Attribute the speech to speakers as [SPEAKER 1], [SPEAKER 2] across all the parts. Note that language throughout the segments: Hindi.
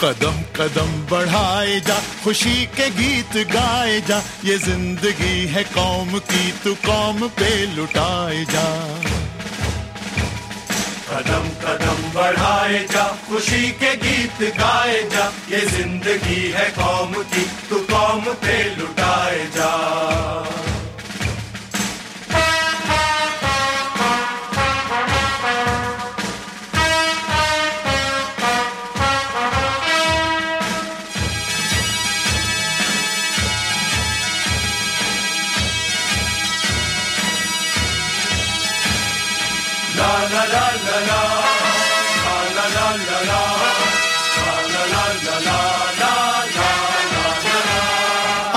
[SPEAKER 1] कदम कदम बढ़ाए जा, खुशी के गीत गाए जा, ये ज़िंदगी है कौम की, तू कौम पे लुटाए जा।
[SPEAKER 2] कदम कदम बढ़ाए जा, खुशी के गीत गाए जा, ये ज़िंदगी है कौम की, तू कौम पे लुटाए जा।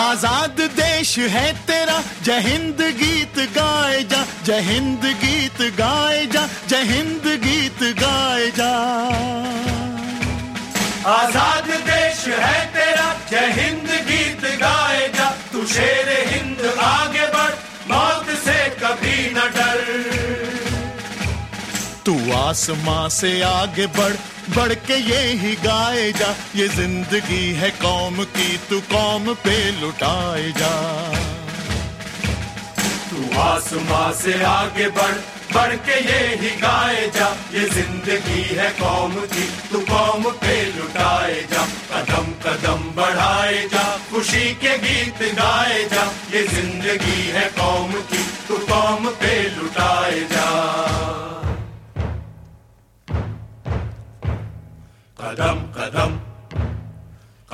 [SPEAKER 1] आज़ाद देश है तेरा, जय हिंद गीत गाए जा, जय हिंद गीत गाए जा, जय हिंद गीत गाए जा।
[SPEAKER 2] आज़ाद देश है तेरा, जय हिंद गीत गाए
[SPEAKER 1] आसमां से आगे बढ़ बढ़ के ये ही गाए जा। ये ज़िंदगी है कौम की, तू कौम पे लुटाए जा।
[SPEAKER 2] तू आसमां से आगे बढ़ बढ़ के ये ही गाए जा। ये ज़िंदगी है कौम की, तू कौम पे लुटाए जा। कदम कदम बढ़ाए जा, खुशी के गीत गाए जा। ये ज़िंदगी है कौम की, तू कौम पे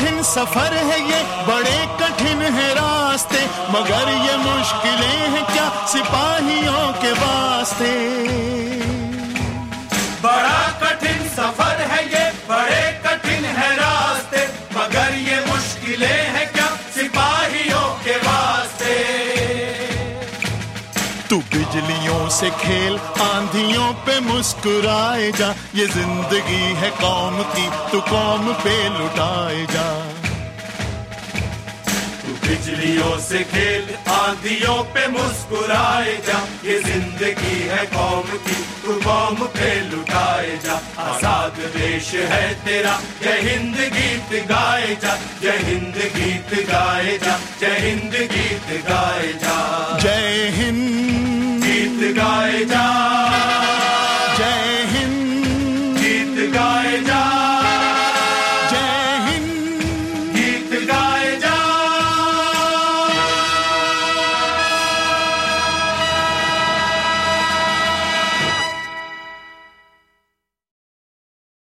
[SPEAKER 1] कठिन सफ़र है ये, बड़े कठिन है रास्ते, मगर ये मुश्किलें हैं क्या सिपाहियों के वास्ते? तू बिजलियों से खेल, आंधियों पे मुस्कुराए जा। ये ज़िंदगी है कौम की, तू कौम पे लुटाए जा।
[SPEAKER 2] तू बिजलियों से खेल, आंधियों पे मुस्कुराए जा। ये ज़िंदगी है कौम की, तू कौम पे लुटाए जा। आज़ाद देश है तेरा, जय हिंद गीत गाए जा। जय हिंद गीत गाए जा, जय हिंद गीत गाए जा। Later.